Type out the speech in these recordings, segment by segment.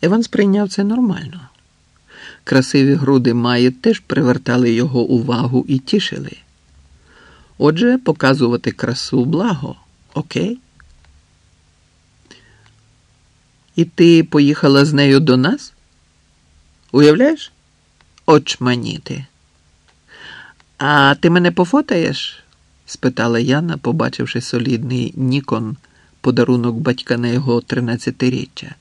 Іван сприйняв це нормально. Красиві груди Маї теж привертали його увагу і тішили. Отже, показувати красу благо, окей? І ти поїхала з нею до нас? Уявляєш? Очманіти. А ти мене пофотаєш? спитала Яна, побачивши солідний Нікон, подарунок батька на його тринадцятиріччя.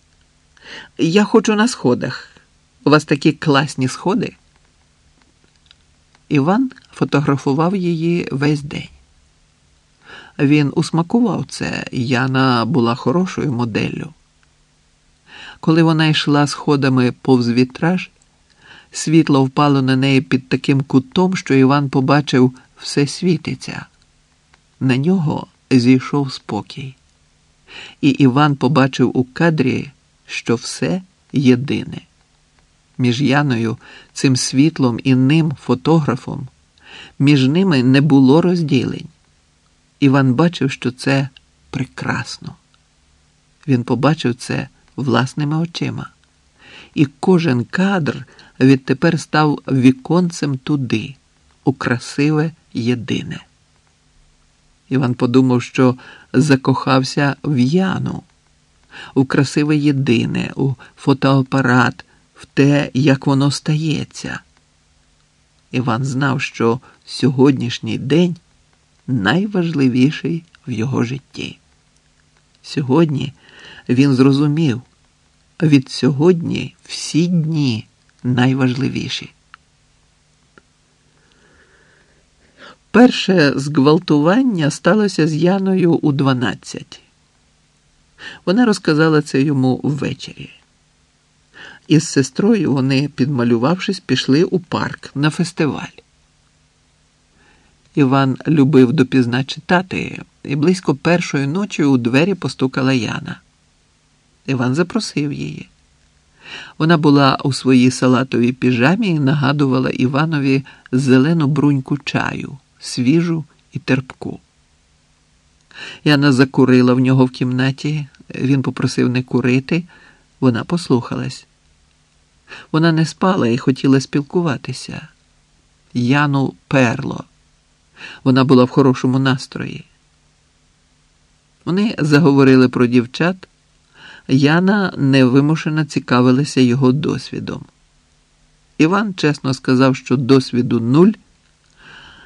Я хочу на сходах. У вас такі класні сходи. Іван фотографував її весь день. Він усмакував це, Яна була хорошою моделлю. Коли вона йшла сходами повз вітраж, світло впало на неї під таким кутом, що Іван побачив все світиться. На нього зійшов спокій. І Іван побачив у кадрі, що все єдине. Між Яною, цим світлом і ним фотографом, між ними не було розділень. Іван бачив, що це прекрасно. Він побачив це власними очима. І кожен кадр відтепер став віконцем туди, у красиве єдине. Іван подумав, що закохався в Яну, у красиве єдине, у фотоапарат, в те, як воно стається. Іван знав, що сьогоднішній день найважливіший в його житті. Сьогодні він зрозумів, від сьогодні всі дні найважливіші. Перше зґвалтування сталося з Яною у 12. Вона розказала це йому ввечері. Із сестрою вони, підмалювавшись, пішли у парк на фестиваль. Іван любив допізна читати, і близько першої ночі у двері постукала Яна. Іван запросив її. Вона була у своїй салатовій піжамі і нагадувала Іванові зелену бруньку чаю, свіжу і терпку. Яна закурила в нього в кімнаті, він попросив не курити, вона послухалась. Вона не спала і хотіла спілкуватися. Яну перло. Вона була в хорошому настрої. Вони заговорили про дівчат. Яна невимушено цікавилася його досвідом. Іван чесно сказав, що досвіду нуль,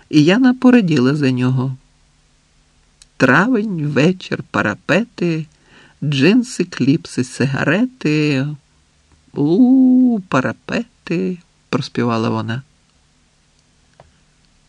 і Яна пораділа за нього. Травень, вечір, парапети, джинси, кліпси, сигарети. У, парапети, проспівала вона.